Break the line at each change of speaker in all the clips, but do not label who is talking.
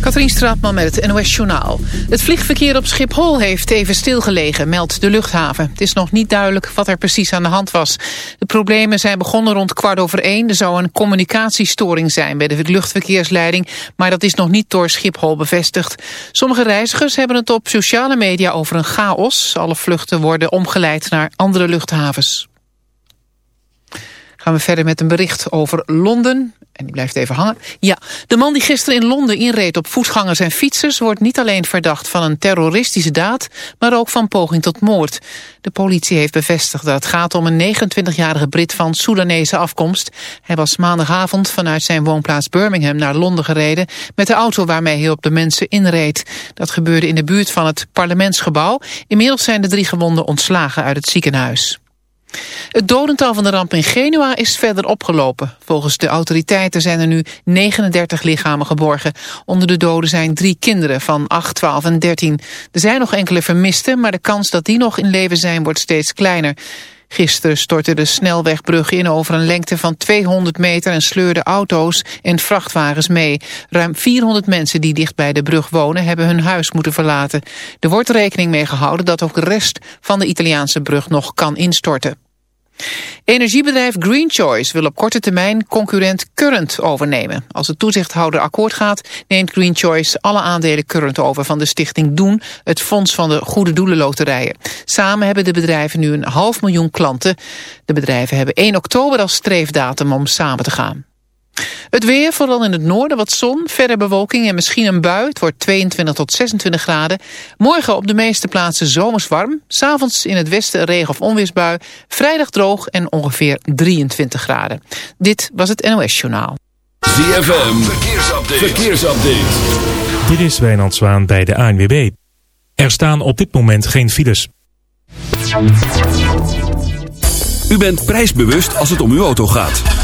Katrien Straatman met het NOS Journaal. Het vliegverkeer op Schiphol heeft even stilgelegen, meldt de luchthaven. Het is nog niet duidelijk wat er precies aan de hand was. De problemen zijn begonnen rond kwart over één. Er zou een communicatiestoring zijn bij de luchtverkeersleiding... maar dat is nog niet door Schiphol bevestigd. Sommige reizigers hebben het op sociale media over een chaos. Alle vluchten worden omgeleid naar andere luchthavens. Gaan we verder met een bericht over Londen. En die blijft even hangen. Ja, de man die gisteren in Londen inreed op voetgangers en fietsers... wordt niet alleen verdacht van een terroristische daad... maar ook van poging tot moord. De politie heeft bevestigd dat het gaat om een 29-jarige Brit... van Soedanese afkomst. Hij was maandagavond vanuit zijn woonplaats Birmingham naar Londen gereden... met de auto waarmee hij op de mensen inreed. Dat gebeurde in de buurt van het parlementsgebouw. Inmiddels zijn de drie gewonden ontslagen uit het ziekenhuis. Het dodental van de ramp in Genua is verder opgelopen. Volgens de autoriteiten zijn er nu 39 lichamen geborgen. Onder de doden zijn drie kinderen van 8, 12 en 13. Er zijn nog enkele vermisten, maar de kans dat die nog in leven zijn wordt steeds kleiner. Gisteren stortte de snelwegbrug in over een lengte van 200 meter en sleurde auto's en vrachtwagens mee. Ruim 400 mensen die dicht bij de brug wonen hebben hun huis moeten verlaten. Er wordt rekening mee gehouden dat ook de rest van de Italiaanse brug nog kan instorten. Energiebedrijf Green Choice wil op korte termijn concurrent Current overnemen. Als de toezichthouder akkoord gaat, neemt Green Choice alle aandelen Current over van de stichting Doen, het fonds van de Goede Doelenloterijen. Samen hebben de bedrijven nu een half miljoen klanten. De bedrijven hebben 1 oktober als streefdatum om samen te gaan. Het weer, vooral in het noorden wat zon, verder bewolking en misschien een bui. Het wordt 22 tot 26 graden. Morgen op de meeste plaatsen zomers warm. S'avonds in het westen een regen- of onweersbui. Vrijdag droog en ongeveer 23 graden. Dit was het NOS Journaal.
ZFM, verkeersupdate. verkeersupdate.
Dit is Wijnand Zwaan bij de ANWB. Er staan op dit moment geen files.
U bent prijsbewust als het om uw auto gaat.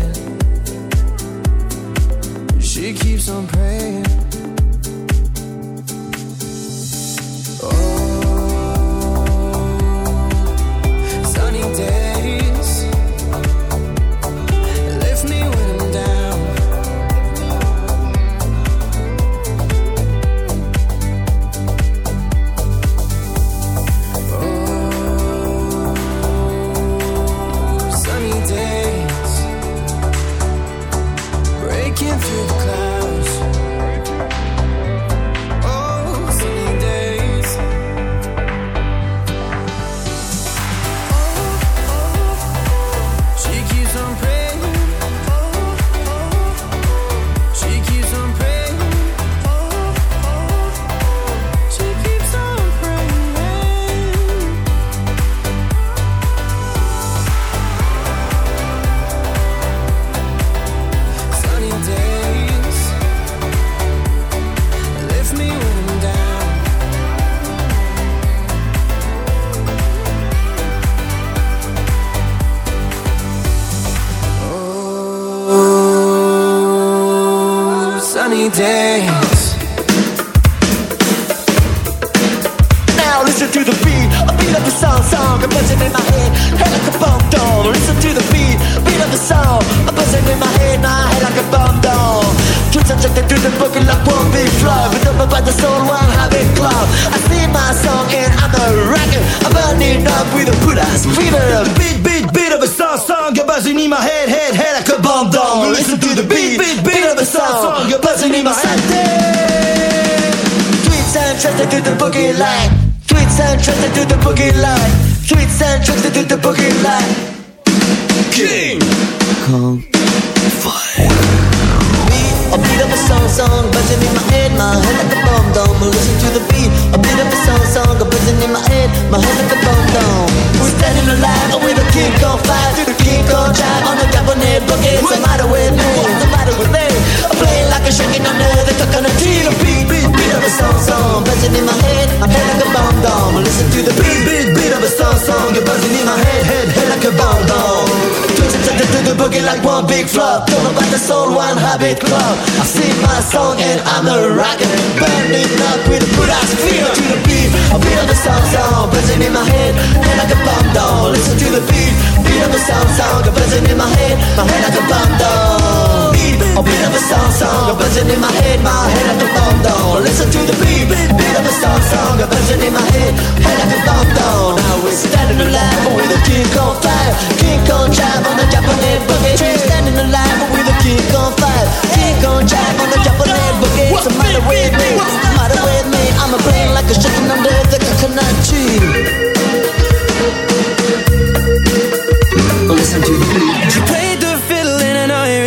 Keeps on praying.
Boogie like one big flop. Don't know about the soul, one habit club. I sing my song and I'm a rocker, burning up with a good ass feel to the beat. Beat of a song, song, buzzing in my head, head like a bomb dome. Listen to the beat, beat of a song, song, buzzing in my head, my head like a bomb dome. Beat, a beat of a song, song, a buzzing in my head, my head like a bomb down. Listen to the beat, beat of a song, song, a buzzing in my head, head like a bomb down. Now we're standing alive with a king on fire, king on drive on the Japanese boogie. We're standing alive with a king on fire, king on drive on the Japanese boogie. What's the matter with me? What's the matter with me? I'm a brain like a chicken under the coconut tree. Listen to the beat.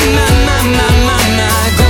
My, my, my, my, my,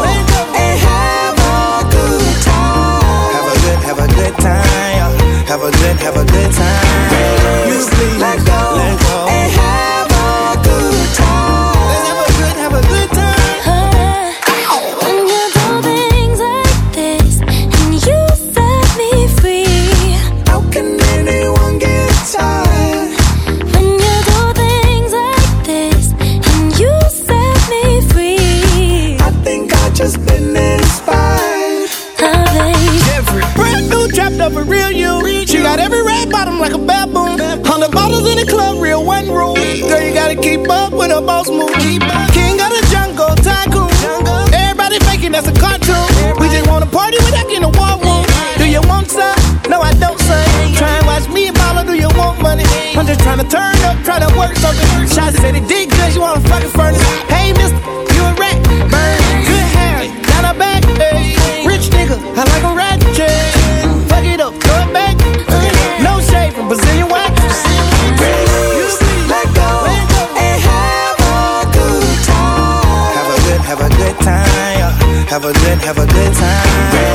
good time. Have a good, have a good time. Let go. Let go
I'm just trying to turn up, trying to work something. Shots said it did good, you wanna fucking furnace. Hey, mister, you a rat, burn. Good hair, not a back, hey. Rich nigga, I like a rat, yeah. Fuck it up, throw it back. No shade from Brazilian wax.
Let go and have a good time.
Have a good, have a good time. Have a good, have a good time.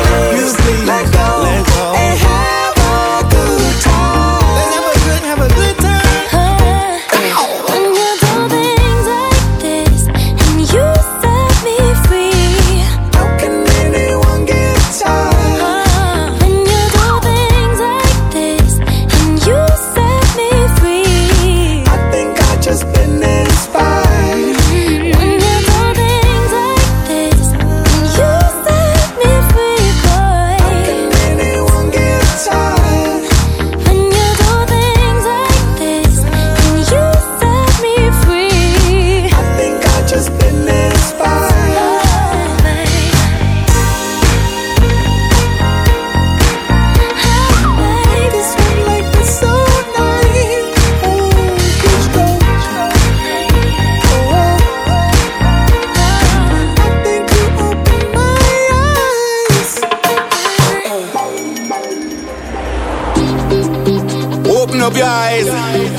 up your eyes and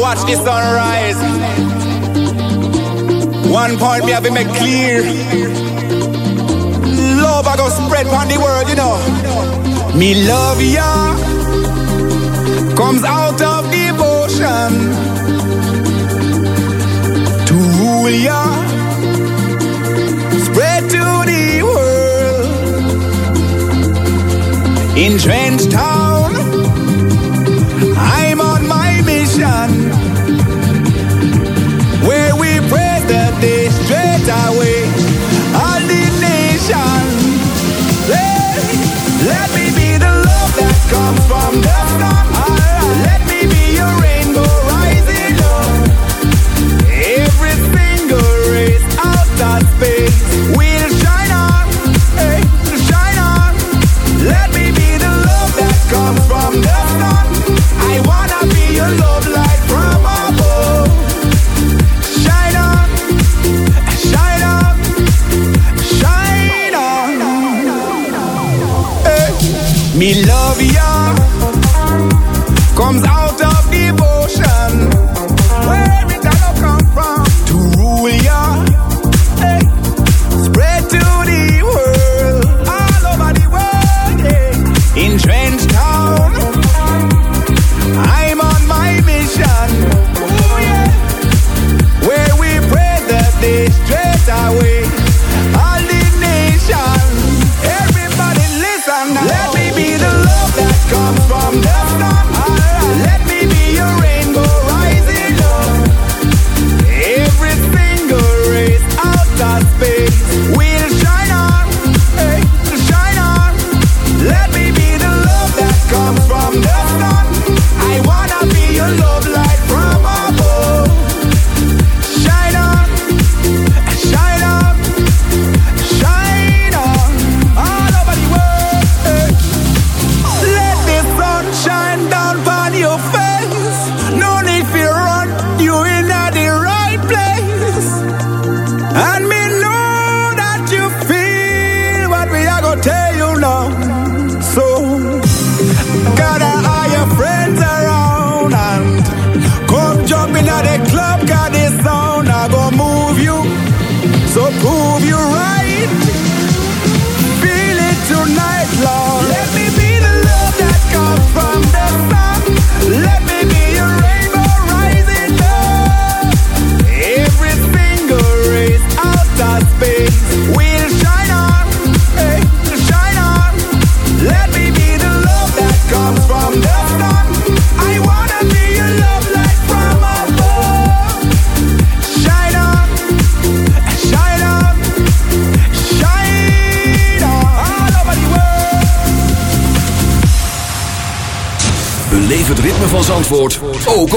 watch the sunrise. One point me have been made clear. Love I go spread on the world, you know. Me love ya comes out of devotion to rule ya, spread to the world in trench. light away all the nations, Hey, let me be the love that comes from the sun. Let me be your rainbow rising up. Every single race out of space will shine on. Hey, shine on. Let me be the love that comes from the sun. I wanna be your love.
Mi love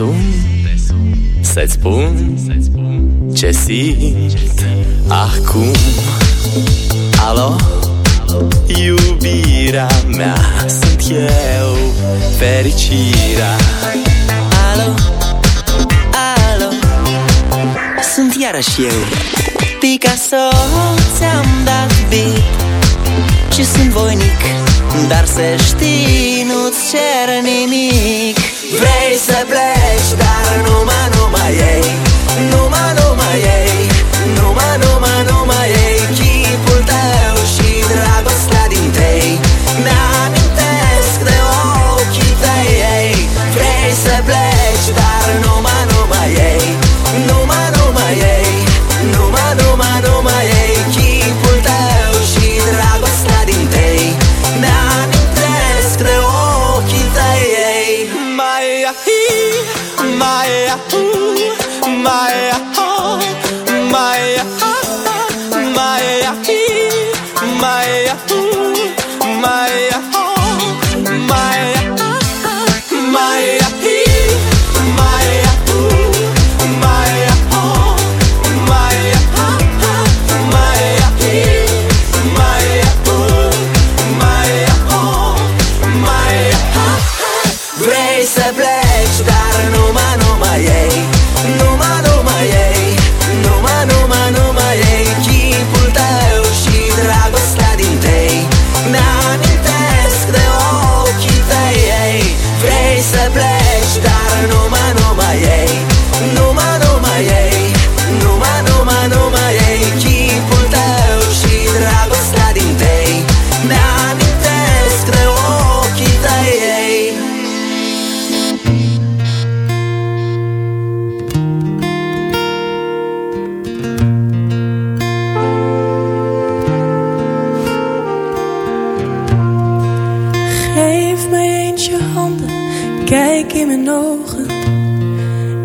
sun Să-ți spun ce simt acum. Alo? Iubirea mea Sunt eu fericirea.
Alo, alo? Sunt iarăși eu. Picasso Ți-am dat bip Și sunt voinic Dar să știi Nu-ți cer nimic. Vrei să pleci Dar numai, numai ei. Numai, numai ei. Numai, numai, numai ei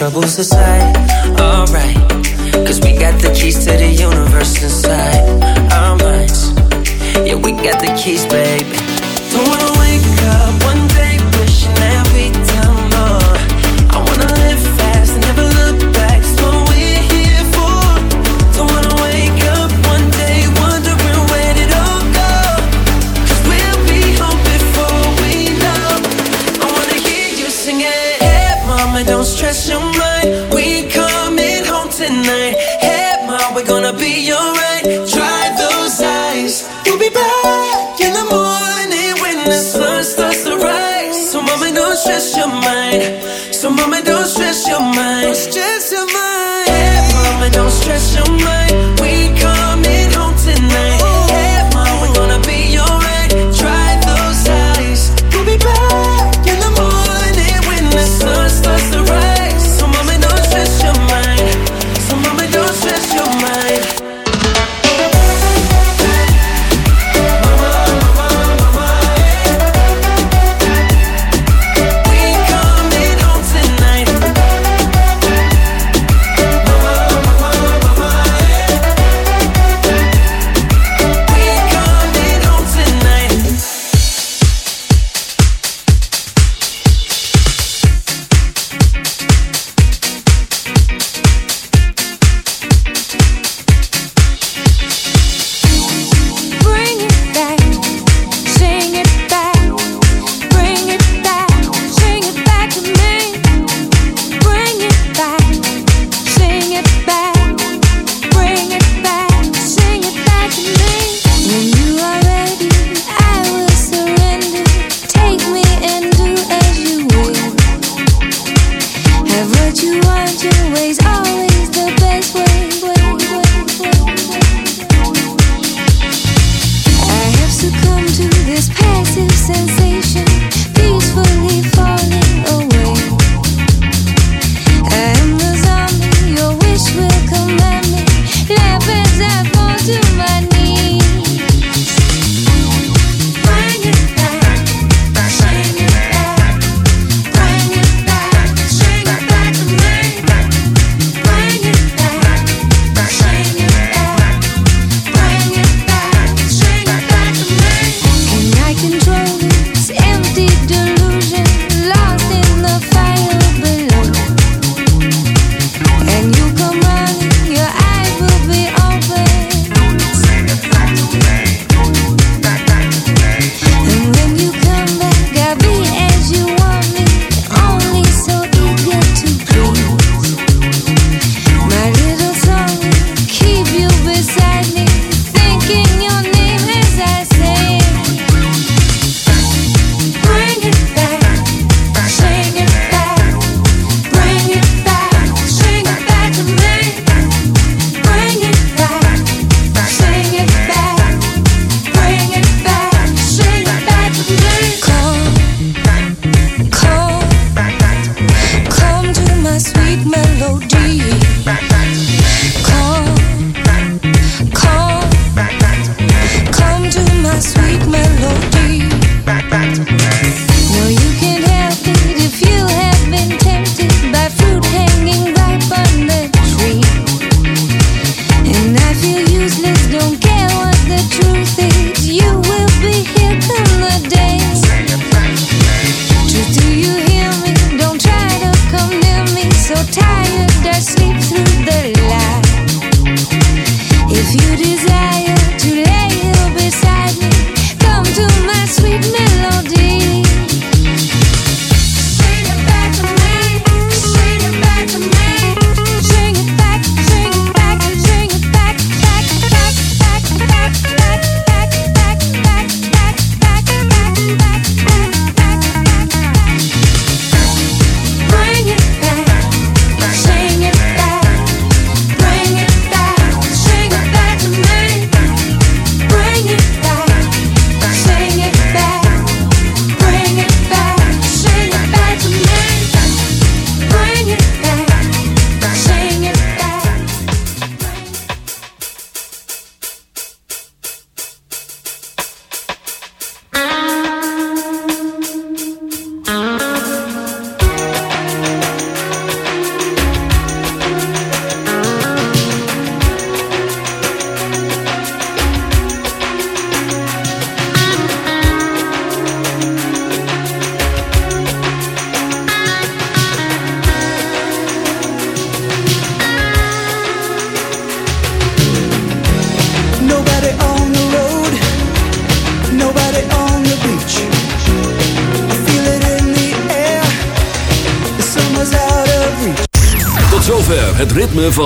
troubles aside, alright. Cause we got the keys to the universe inside our minds. Yeah, we got the keys, baby. Don't wanna wake up.